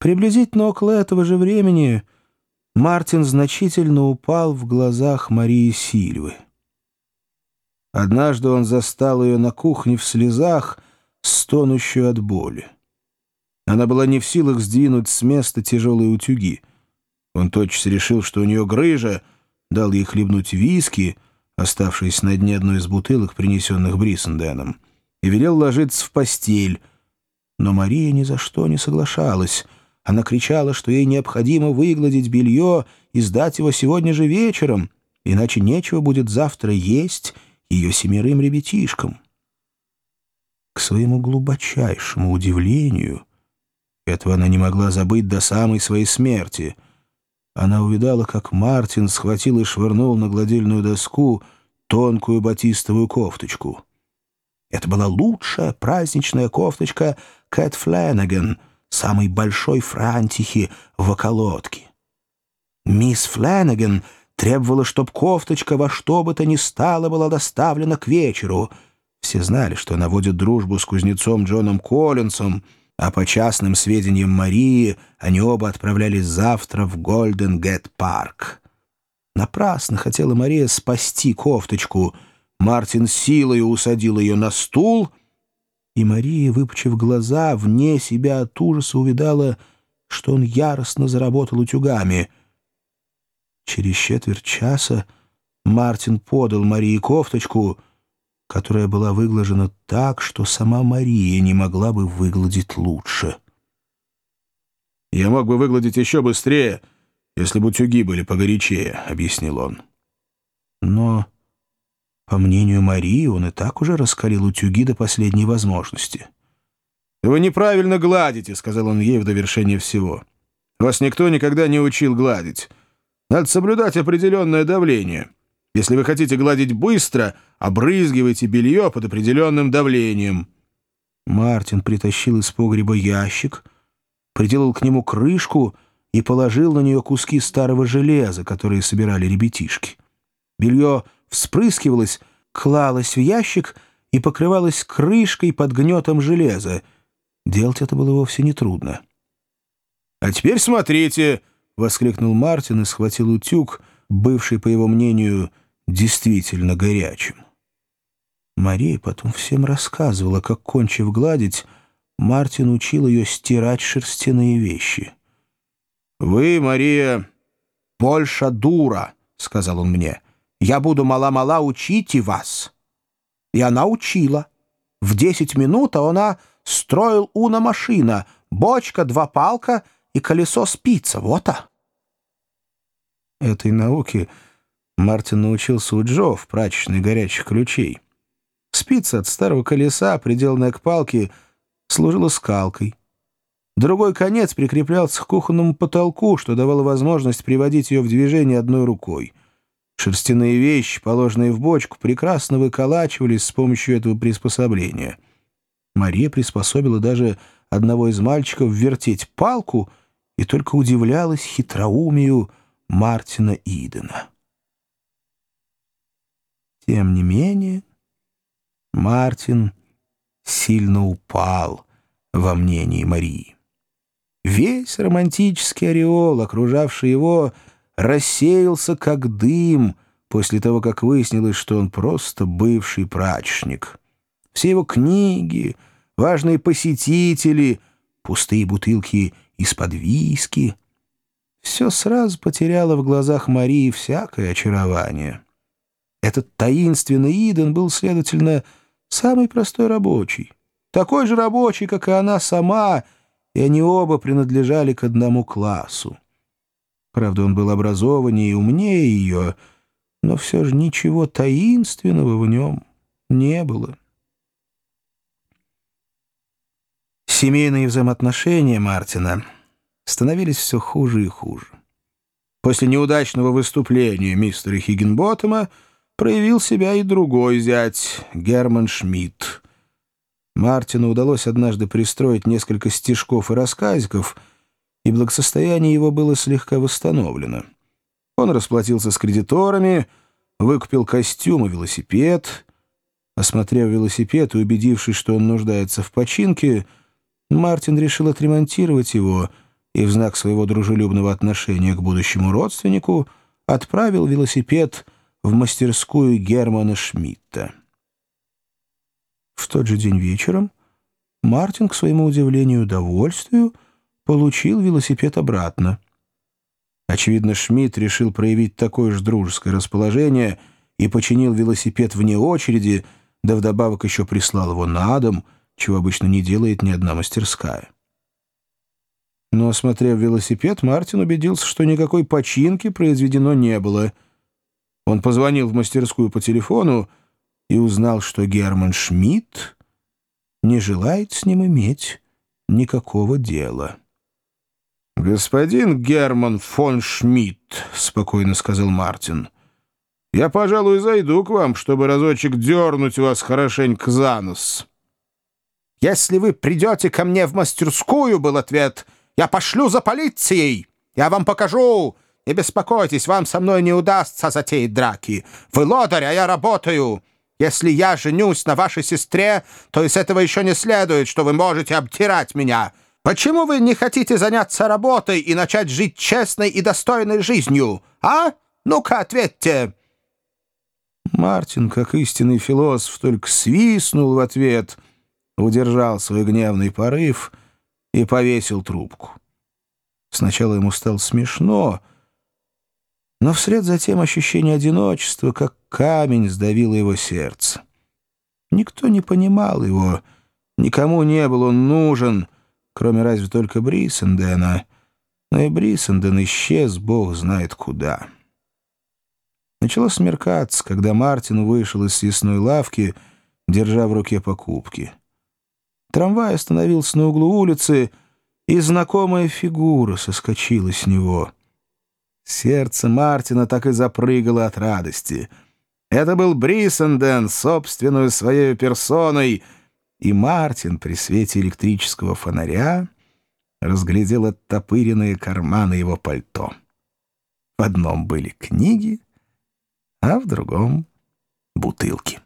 Приблизительно около этого же времени Мартин значительно упал в глазах Марии Сильвы. Однажды он застал ее на кухне в слезах, стонущую от боли. Она была не в силах сдвинуть с места тяжелые утюги. Он тотчас решил, что у нее грыжа, дал ей хлебнуть виски, оставшиеся на дне одной из бутылок, принесенных Бриссенденом, и велел ложиться в постель. Но Мария ни за что не соглашалась. Она кричала, что ей необходимо выгладить белье и сдать его сегодня же вечером, иначе нечего будет завтра есть ее семерым ребятишкам. К своему глубочайшему удивлению, этого она не могла забыть до самой своей смерти, она увидала, как Мартин схватил и швырнул на гладильную доску тонкую батистовую кофточку. Это была лучшая праздничная кофточка Кэт Фленнеган, самой большой франтихи в околотке. Мисс Фленнеган — требовала, чтоб кофточка во что бы то ни стало была доставлена к вечеру. Все знали, что она водит дружбу с кузнецом Джоном Коллинсом, а по частным сведениям Марии они оба отправлялись завтра в Голден-Гет-парк. Напрасно хотела Мария спасти кофточку. Мартин силой усадил ее на стул, и Мария, выпучив глаза, вне себя от ужаса увидала, что он яростно заработал утюгами — Через четверть часа Мартин подал Марии кофточку, которая была выглажена так, что сама Мария не могла бы выгладить лучше. «Я мог бы выгладить еще быстрее, если бы утюги были погорячее», — объяснил он. Но, по мнению Марии, он и так уже раскалил утюги до последней возможности. «Вы неправильно гладите», — сказал он ей в довершение всего. «Вас никто никогда не учил гладить». Надо соблюдать определенное давление. Если вы хотите гладить быстро, обрызгивайте белье под определенным давлением». Мартин притащил из погреба ящик, приделал к нему крышку и положил на нее куски старого железа, которые собирали ребятишки. Белье вспрыскивалось, клалось в ящик и покрывалось крышкой под гнетом железа. Делать это было вовсе нетрудно. «А теперь смотрите», воскликнул Мартин и схватил утюг, бывший, по его мнению, действительно горячим. Мария потом всем рассказывала, как, кончив гладить, Мартин учил ее стирать шерстяные вещи. «Вы, Мария, больше дура», — сказал он мне. «Я буду мала-мала учить и вас». И она учила. В десять минут она строил уна машина, бочка, два палка и колесо спица, вот а. Этой науке Мартин научился у Джо в прачечной горячих ключей. Спица от старого колеса, приделанная к палке, служила скалкой. Другой конец прикреплялся к кухонному потолку, что давало возможность приводить ее в движение одной рукой. Шерстяные вещи, положенные в бочку, прекрасно выколачивались с помощью этого приспособления. Мария приспособила даже одного из мальчиков вертеть палку и только удивлялась хитроумию Мартина Идена. Тем не менее, Мартин сильно упал во мнении Марии. Весь романтический ореол, окружавший его, рассеялся как дым после того, как выяснилось, что он просто бывший прачечник. Все его книги, важные посетители, пустые бутылки из-под виски — все сразу потеряло в глазах Марии всякое очарование. Этот таинственный Иден был, следовательно, самый простой рабочий. Такой же рабочий, как и она сама, и они оба принадлежали к одному классу. Правда, он был образованнее и умнее ее, но все же ничего таинственного в нем не было. Семейные взаимоотношения Мартина — становились все хуже и хуже. После неудачного выступления мистера Хиггинботтема проявил себя и другой зять, Герман Шмидт. Мартину удалось однажды пристроить несколько стишков и рассказиков, и благосостояние его было слегка восстановлено. Он расплатился с кредиторами, выкупил костюм и велосипед. Осмотрев велосипед и убедившись, что он нуждается в починке, Мартин решил отремонтировать его — и в знак своего дружелюбного отношения к будущему родственнику отправил велосипед в мастерскую Германа Шмидта. В тот же день вечером Мартин, к своему удивлению и удовольствию, получил велосипед обратно. Очевидно, Шмидт решил проявить такое же дружеское расположение и починил велосипед вне очереди, да вдобавок еще прислал его на дом, чего обычно не делает ни одна мастерская. Но, осмотрев велосипед, Мартин убедился, что никакой починки произведено не было. Он позвонил в мастерскую по телефону и узнал, что Герман Шмидт не желает с ним иметь никакого дела. «Господин Герман фон Шмидт», — спокойно сказал Мартин, — «я, пожалуй, зайду к вам, чтобы разочек дернуть вас хорошенько за нос». «Если вы придете ко мне в мастерскую», — был ответ, — я пошлю за полицией. Я вам покажу. Не беспокойтесь, вам со мной не удастся затеять драки. Вы лодырь, а я работаю. Если я женюсь на вашей сестре, то из этого еще не следует, что вы можете обтирать меня. Почему вы не хотите заняться работой и начать жить честной и достойной жизнью? А? Ну-ка, ответьте!» Мартин, как истинный философ, только свистнул в ответ, удержал свой гневный порыв — и повесил трубку. Сначала ему стало смешно, но вслед за тем ощущение одиночества, как камень, сдавило его сердце. Никто не понимал его, никому не был он нужен, кроме разве только Брисендена, но и Брисенден исчез, бог знает куда. Начало смеркаться, когда Мартин вышел из съестной лавки, держа в руке покупки — Трамвай остановился на углу улицы, и знакомая фигура соскочила с него. Сердце Мартина так и запрыгало от радости. Это был Брисенден, собственную своей персоной, и Мартин при свете электрического фонаря разглядел оттопыренные карманы его пальто. В одном были книги, а в другом — бутылки.